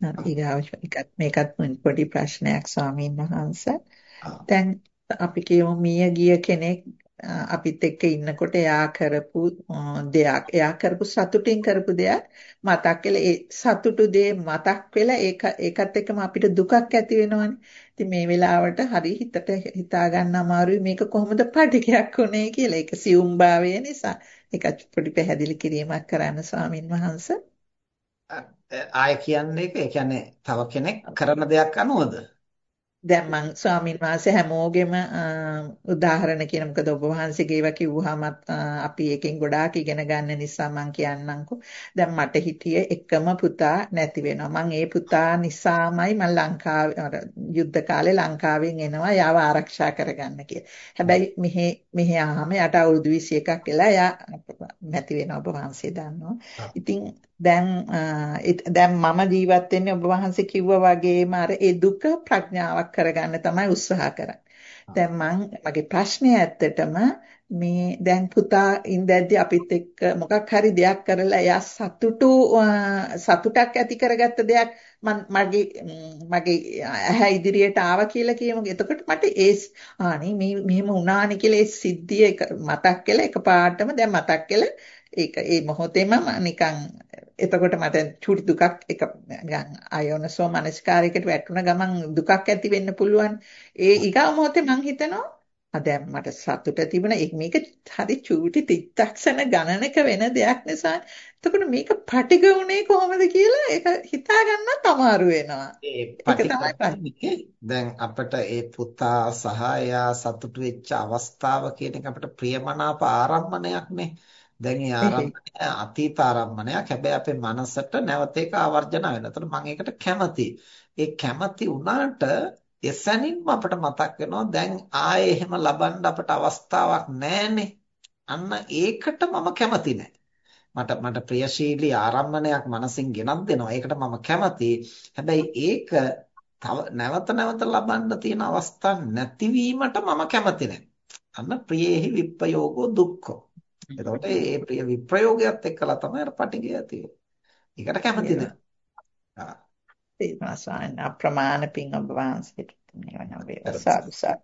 ඊගාව මේකත් පොඩි ප්‍රශ්නයක් ස්වාමීන් වහන්සේ. දැන් අපි කියමු මිය ගිය කෙනෙක් අපිත් එක්ක ඉන්නකොට එයා කරපු දෙයක් එයා කරපු සතුටින් කරපු දෙයක් මතක් වෙලා ඒ සතුටු දේ මතක් වෙලා ඒක ඒකත් එක්කම අපිට දුකක් ඇති වෙනවනේ. ඉතින් මේ වෙලාවට හරි හිතට හිතා ගන්න අමාරුයි මේක කොහොමද පටිගයක් උනේ කියලා. ඒක සියුම්භාවය නිසා. ඒක පොඩි පැහැදිලි කිරීමක් කරන්න ස්වාමින් වහන්සේ. ආය කියන්නේ ඒ කියන්නේ තව කෙනෙක් කරන දෙයක් අනුවද? දැන් මං ස්වාමීන් වහන්සේ හැමෝගෙම උදාහරණ කියන මොකද ඔබ වහන්සේගේ ඒවා කිව්වහම අපි එකෙන් ගොඩාක් ඉගෙන ගන්න නිසා මං කියන්නම්කෝ දැන් මට හිටියේ එකම පුතා නැති වෙනවා මං ඒ පුතා නිසාමයි මං ලංකාවේ යුද්ධ කාලේ ලංකාවෙන් එනවා යාව ආරක්ෂා කරගන්න කියලා. හැබැයි මෙහි මෙහි ආවම යට අවුරුදු 21ක් වෙලා යා නැති වෙනවා ඔබ වහන්සේ දන්නවා. ඉතින් දැන් දැන් මම ජීවත් වෙන්නේ ඔබ වහන්සේ කිව්වා වගේම අර ඒ දුක ප්‍රඥාවක් කරගන්න තමයි උත්සාහ කරන්නේ. දැන් මම මගේ ප්‍රශ්නය ඇත්තටම මේ දැන් පුතා ඉඳද්දි අපිත් එක්ක මොකක් හරි දෙයක් කරලා එයා සතුටු සතුටක් ඇති කරගත්ත දෙයක් මගේ මගේ ඇහැ ඉදිරියට ආවා කියලා කියමු. එතකොට මට ඒ ආනේ මේ මෙහෙම වුණානේ කියලා ඒ සිද්ධිය මතක් වෙලා එකපාරටම දැන් මතක් වෙලා ඒක ඒ මොහොතේම නිකන් එතකොට මට චුටි දුකක් එක නිකන් අයෝනසෝ මනස්කාරයකට වැටුණ ගමන් දුකක් ඇති වෙන්න පුළුවන්. ඒ ඊගා මොහොතේ මං හිතනවා ආ දැන් මට සතුට තිබුණා. මේක හරි චූටි තිත්තක්ෂණ ගණනක වෙන දෙයක් නිසා. එතකොට මේක පටිග උනේ කොහොමද කියලා ඒක හිතා ගන්නත් අමාරු වෙනවා. ඒක දැන් අපිට ඒ පුතා සහ එයා සතුටු වෙච්ච අවස්ථාව කියන එක අපිට ප්‍රියමනාප ආරම්මණයක් නේ දැන් ඒ ආරම්භණය අතීත ආරම්භණයක්. හැබැයි අපේ මනසට නැවත ඒක ආවර්ජන වෙනවා. එතකොට මම ඒකට කැමතියි. ඒ කැමති වුණාට එසැනින්ම අපිට මතක් වෙනවා දැන් ආයේ එහෙම ලබන්න අපට අවස්ථාවක් නැහැනේ. අන්න ඒකට මම කැමති නැහැ. මට මට ප්‍රියශීලී ආරම්භණයක් මනසින් ගෙනත් දෙනවා. ඒකට මම කැමතියි. හැබැයි ඒක තව නැවත නැවත ලබන්න තියෙන අවස්ථා නැතිවීමට මම කැමති නැහැ. අන්න ප්‍රියේහි විප්පයෝගෝ දුක්ඛෝ එතකොට මේ ප්‍රිය විප්‍රයෝගයත් එක්කලා තමයි අර පටිගය ඇති වෙන්නේ. ඒකට කැමති නෑ. ආ. ඒ මාසයන් අප්‍රමාණ පින් ඔබ වහන්සේට නිවන වේවා සාදු සාදු.